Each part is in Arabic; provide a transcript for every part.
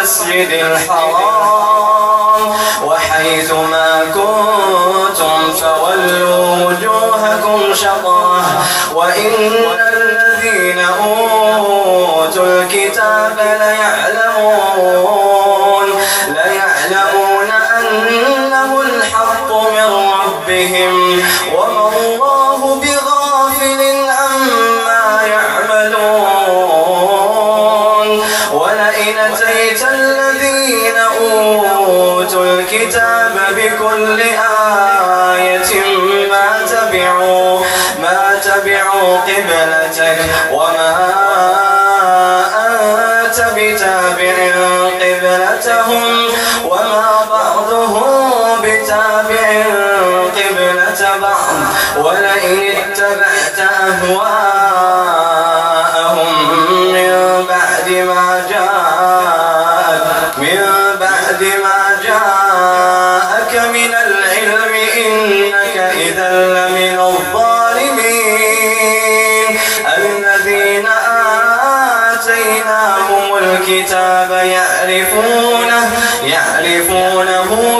المسجد الحرام الذين أوتوا الكتاب بكل آية. إذا لمن الظالمين الذين آتيناهم الكتاب يعرفونه يعرفونه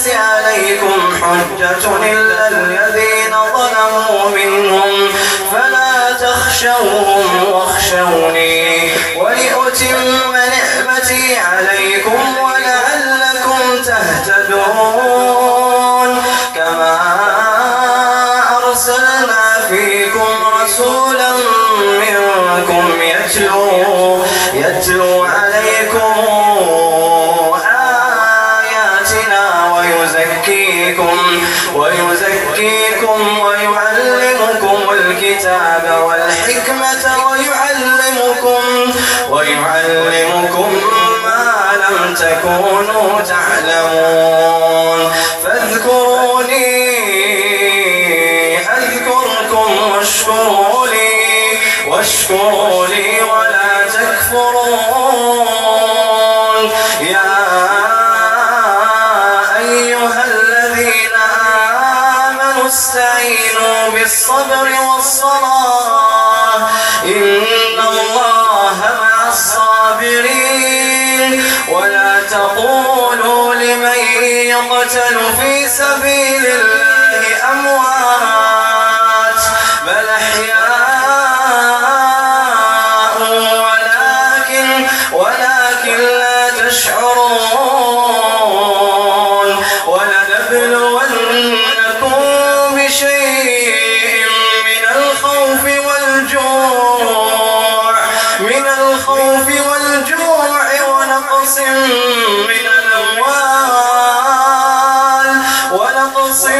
للناس عليكم حجة إلا الذين ظلموا منهم. فلا تخشوهم واخشوني. ولأتم والحكمة ويعلمكم ويعلمكم ما لم تكونوا تعلمون. ولا تقولوا لمن يقتل في سبيل الله أموات say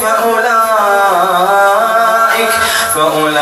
فأولئك فأولئك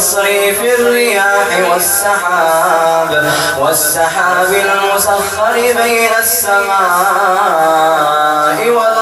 كالصيف الرياح والسحاب والسحاب المسخر بين السماء والأرض.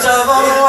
Sometimes I wanna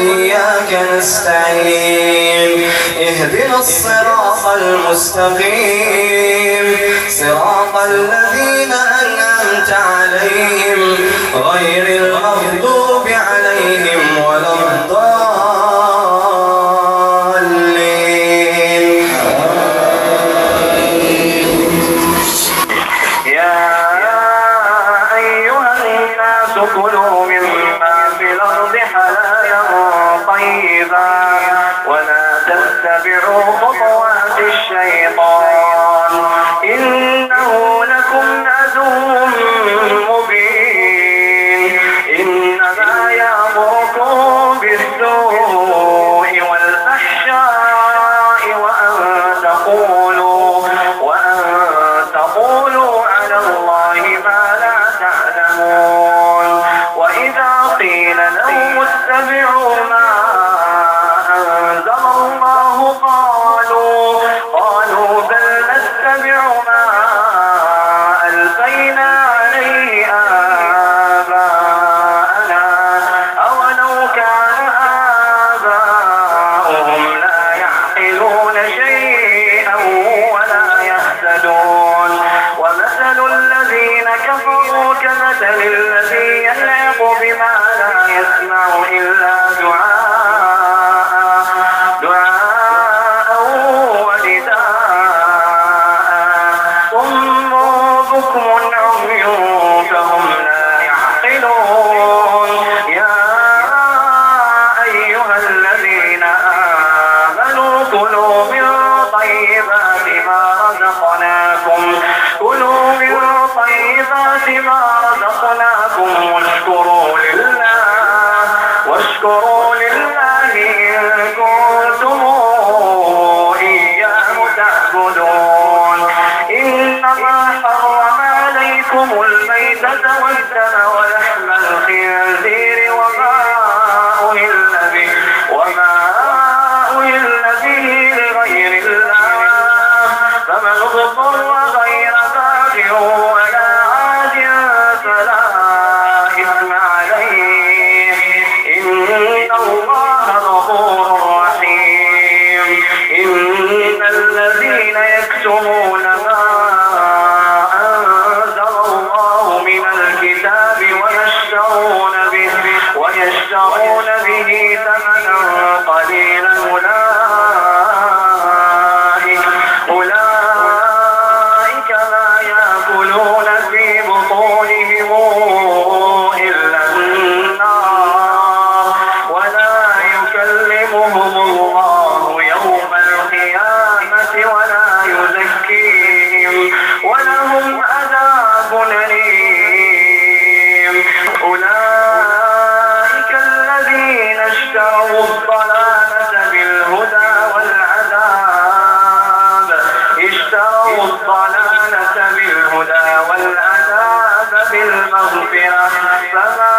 إياك نستعين. اهدنا الصراط المستقيم. صراط الذين أنعمت عليهم. غير المغضوب Pero Oh, como now. الميتة اشتروا الضلالة بالهدى والعذاب بالمغفرة. فما